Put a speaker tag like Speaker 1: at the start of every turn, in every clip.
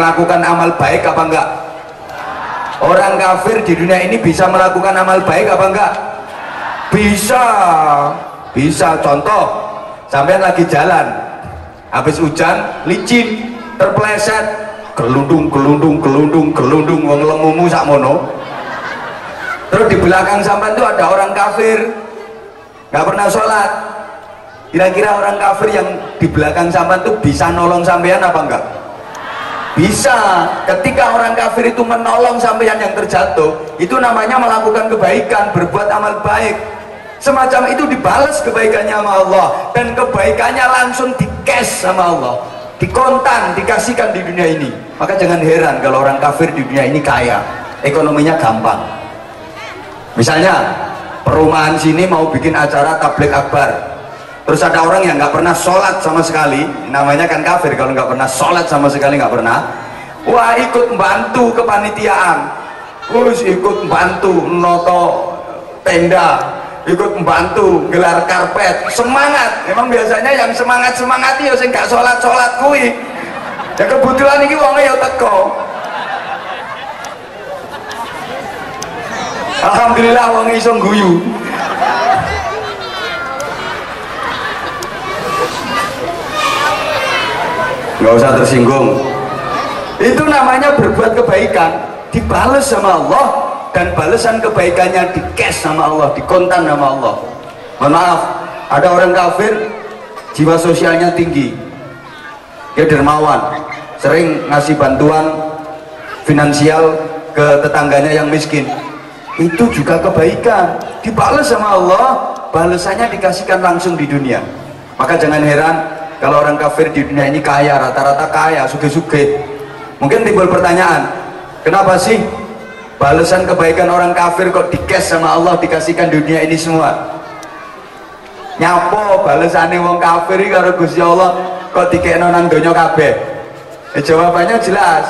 Speaker 1: melakukan amal baik apa enggak? Orang kafir di dunia ini bisa melakukan amal baik apa enggak? Bisa. Bisa. Contoh sampai lagi jalan habis hujan licin terpleset gelundung gelundung gelundung gelundung wong lemumu sak mono. Terus di belakang sampai itu ada orang kafir nggak pernah sholat. Kira-kira orang kafir yang di belakang sampai itu bisa nolong sampean apa enggak bisa ketika orang kafir itu menolong sampean yang terjatuh itu namanya melakukan kebaikan berbuat amal baik. Semacam itu dibalas kebaikannya sama Allah dan kebaikannya langsung di cash sama Allah. Dikontan dikasihkan di dunia ini. Maka jangan heran kalau orang kafir di dunia ini kaya. Ekonominya gampang. Misalnya perumahan sini mau bikin acara tablik akbar terus ada orang yang nggak pernah sholat sama sekali. Namanya kan kafir kalau nggak pernah sholat sama sekali nggak pernah. Wah ikut bantu kepanitiaan. Terus ikut bantu noto tenda ikut membantu gelar karpet. Semangat! Memang biasanya yang semangat semangat ya sing gak sholat sholat kui ya kebetulan ini uangnya ya teko. Alhamdulillah wong iso guyu nggak usah tersinggung. Itu namanya berbuat kebaikan dibales sama Allah dan balasan kebaikannya di cash sama Allah di kontan sama Allah. Mohon maaf ada orang kafir jiwa sosialnya tinggi. Dia dermawan sering ngasih bantuan finansial ke tetangganya yang miskin. Itu juga kebaikan dibalas sama Allah balasannya dikasihkan langsung di dunia. Maka jangan heran kalau orang kafir di dunia ini kaya rata-rata kaya suge-suge mungkin timbul pertanyaan kenapa sih balasan kebaikan orang kafir kok dikes sama Allah dikasihkan di dunia ini semua? Nyapo balasannya wong kafir karo Gusti Allah kok dikekno nang donya kabeh? Eh, jawabannya jelas.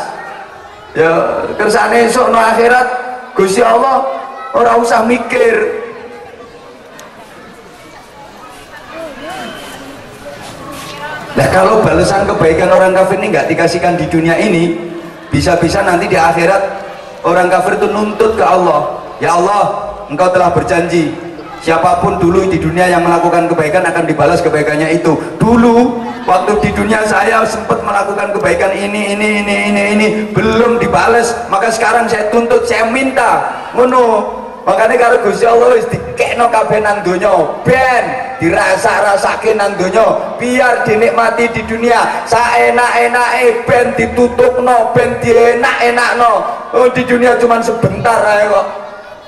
Speaker 1: Ya kersane esok no akhirat Gusti Allah ora usah mikir Nah kalau balasan kebaikan orang kafir ini nggak dikasihkan di dunia ini, bisa-bisa nanti di akhirat orang kafir itu nuntut ke Allah. Ya Allah, Engkau telah berjanji siapa pun dulu di dunia yang melakukan kebaikan akan dibalas kebaikannya itu. Dulu waktu di dunia saya sempat melakukan kebaikan ini ini ini ini ini belum dibalas, maka sekarang saya tuntut, saya minta. Ngono. Makanya kalau Gusti Allah wis dikekno kabeh nang donya, ben dirasa-rasake nang donya, biar dinikmati di dunia. Saenak-enake ben ditutupno, ben dienak-enakno. Oh di dunia cuma sebentar ae kok.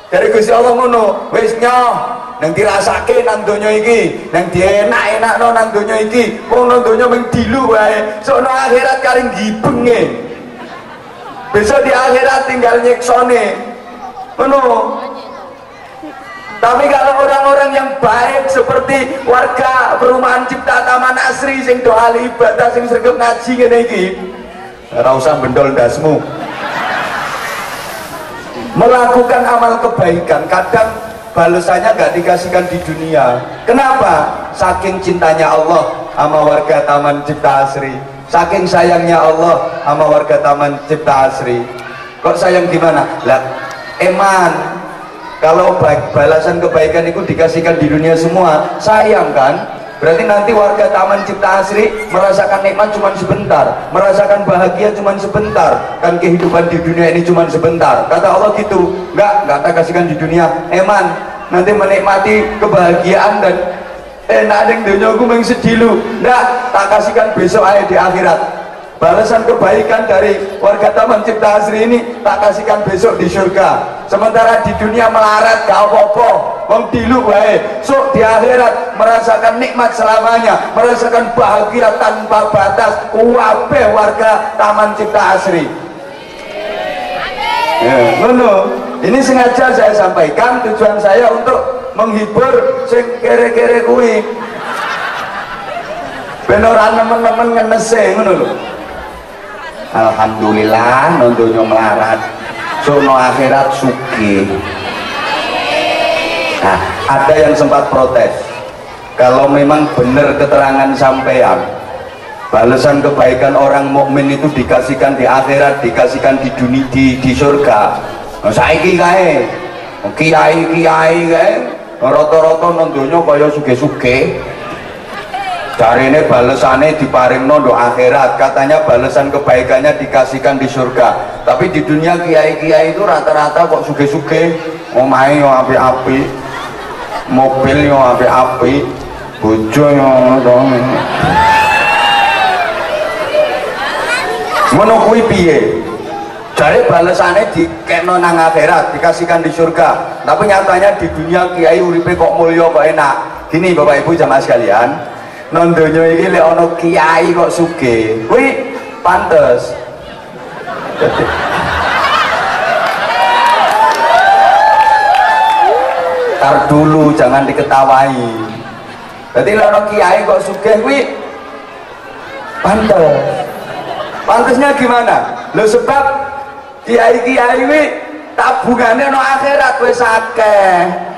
Speaker 1: Dari Gusti Allah ngono, wis nyoh nang dirasake nang donya iki, nang dienak-enakno nang donya iki. Wong nang donya mung dilu wae. Sono akhirat karing gibenge. Besok di akhirat tinggal nyeksone. Ngono. Tapi kalau orang-orang yang baik seperti warga perumahan Cipta Taman Asri sing doa ibadah sing sregep ngaji ngene iki, ora usah bendol ndasmu. Melakukan amal kebaikan kadang balasannya gak dikasihkan di dunia. Kenapa? Saking cintanya Allah sama warga Taman Cipta Asri. Saking sayangnya Allah sama warga Taman Cipta Asri. Kok sayang gimana? Lah, eman kalau baik, balasan kebaikan itu dikasihkan di dunia semua sayang kan? Berarti nanti warga Taman Cipta Asri merasakan nikmat cuma sebentar merasakan bahagia cuma sebentar kan kehidupan di dunia ini cuma sebentar. Kata Allah gitu enggak, enggak tak kasihkan di dunia. Eman nanti menikmati kebahagiaan dan enak ada yang dunia aku sedih lu. Enggak, tak kasihkan besok aja di akhirat balasan kebaikan dari warga Taman Cipta Asri ini tak kasihkan besok di surga. Sementara di dunia melarat gak apa-apa. Wong dilu baik so di akhirat merasakan nikmat selamanya merasakan bahagia tanpa batas. Kuabe warga Taman Cipta Asri. Ya, ini sengaja saya sampaikan tujuan saya untuk menghibur sing kere-kere kui benoran teman-teman ngenese ngono lho Alhamdulillah nontonnya melarat. Sono akhirat suki. Nah ada yang sempat protes. Kalau memang benar keterangan sampean balasan kebaikan orang mukmin itu dikasihkan di akhirat dikasihkan di dunia di, di surga. Nah, saiki kae. Kiai kiai kae. Rata-rata nontonnya kaya suge-suge cari ini balasannya diparing nondo akhirat. Katanya balasan kebaikannya dikasihkan di surga. Tapi di dunia kiai-kiai itu rata-rata kok suge-suge. Omahe yo api-api mobil yo api-api bojo yo dong ngono kuwi piye? Jare balesane dikekno nang akhirat dikasihkan di surga. Tapi nyatanya di dunia kiai uripe kok mulya kok enak. Gini bapak ibu jamaah sekalian non donya iki lek kiai kok sugih kuwi pantes tar dulu jangan diketawai jadi lek kiai kok sugih kuwi pantes Pantasnya gimana? Lo sebab kiai-kiai ini tabungannya no akhirat wis akeh.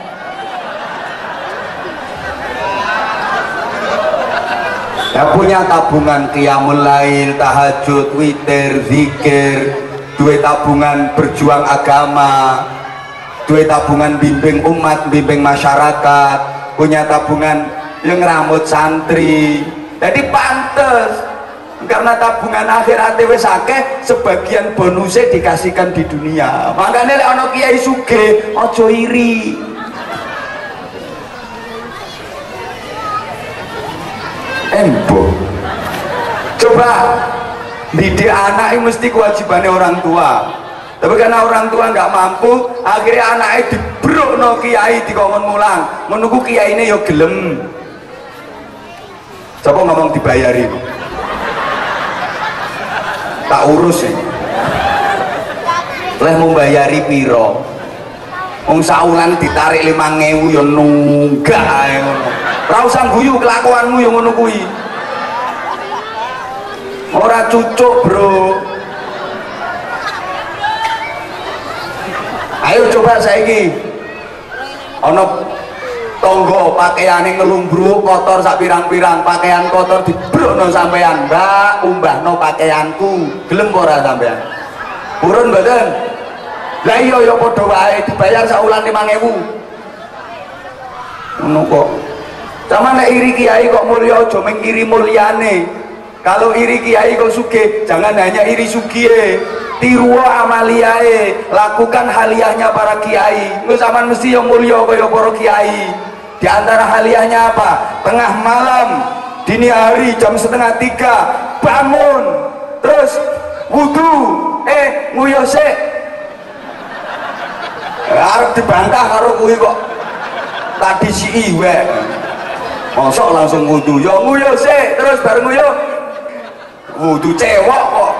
Speaker 1: Ya punya tabungan qiyamul lail, tahajud, witir, zikir, duit tabungan berjuang agama, duit tabungan bimbing umat, bimbing masyarakat, punya tabungan yang rambut santri. Jadi pantas karena tabungan akhirat wis akeh sebagian bonusnya dikasihkan di dunia. Makanya ana kiai suge aja iri embo coba didik anak ini mesti kewajibannya orang tua. Tapi karena orang tua nggak mampu akhirnya anaknya dibruk no kiai dikongkon mulang. Menunggu kiai ini ya gelem. Coba ngomong dibayarin tak urus ya leh membayari piro? Wong saulan ditarik lima ngewu ya nunggak ae ora guyu kelakuanmu yang ngono kuwi. Ora cucuk bro. Ayo coba saiki. Ana tonggo pakaiane ngelumbruk kotor sak pirang-pirang. Pakaian kotor dibrukno sampean mbak umbahno pakaianku. Gelem ora sampean burun mboten? Lah iya ya padha wae. Dibayar sak wulan 5000 ngono kok sama nek iri kiai kok mulya aja mengiri mulyane kalau iri kiai kok suge jangan hanya iri sugie tiru amaliae lakukan haliahnya para kiai. Lu zaman mesti yang mulia kaya para kiai. Di antara haliahnya apa? Tengah malam dini hari jam setengah tiga bangun terus wudhu eh nguyose harus dibantah karo kuwi kok. Tadi si iwe mosok langsung wudhu ya nguyose terus bareng nguyo wudhu cewek kok.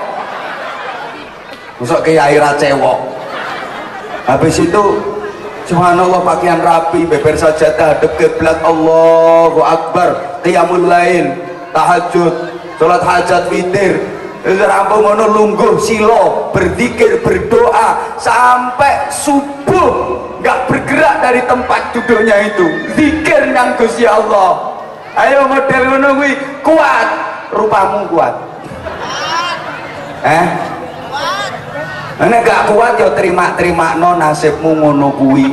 Speaker 1: Mosok kiai ra cewek. Habis itu Subhanallah pakaian rapi, beber sajadah, hadap kiblat Allahu Akbar, qiyamul lain, tahajud, sholat hajat witir, rampung ngono lungguh silo, berzikir, berdoa sampai subuh nggak bergerak dari tempat duduknya itu. Zikir yang Gusti Allah. Ayo model ngono kuwi kuat, rupamu kuat. Eh? Nek gak kuat ya terima-terima no nasibmu ngono kuwi.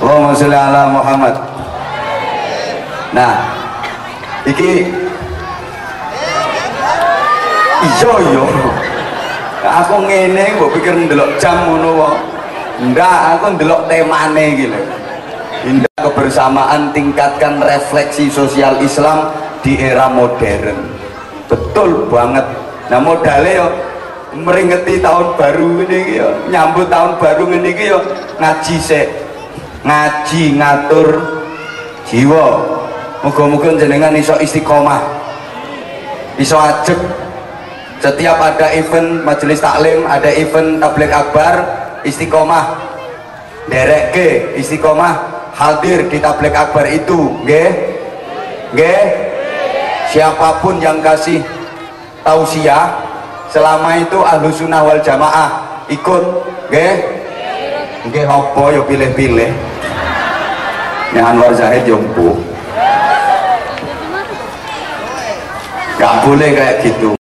Speaker 1: Allahumma sholli ala Muhammad. Nah, iki iya iya. Aku ngene mbok pikir ndelok jam ngono wae. Ndak, aku ndelok temane lho. Indah kebersamaan tingkatkan refleksi sosial Islam di era modern. Betul banget. Nah modalnya ya meringeti tahun baru ini ya nyambut tahun baru ini ya ngaji sek ngaji ngatur jiwa moga-moga jenengan iso istiqomah iso ajek setiap ada event majelis taklim ada event tablik akbar istiqomah. Derek ke istiqomah hadir di tablik akbar itu nge nge siapa pun yang kasih tausiah selama itu ahlu sunnah wal jamaah ikut nggih? Nggih apa ya pilih-pilih? Yang Anwar Zahid jompo nggak boleh kayak gitu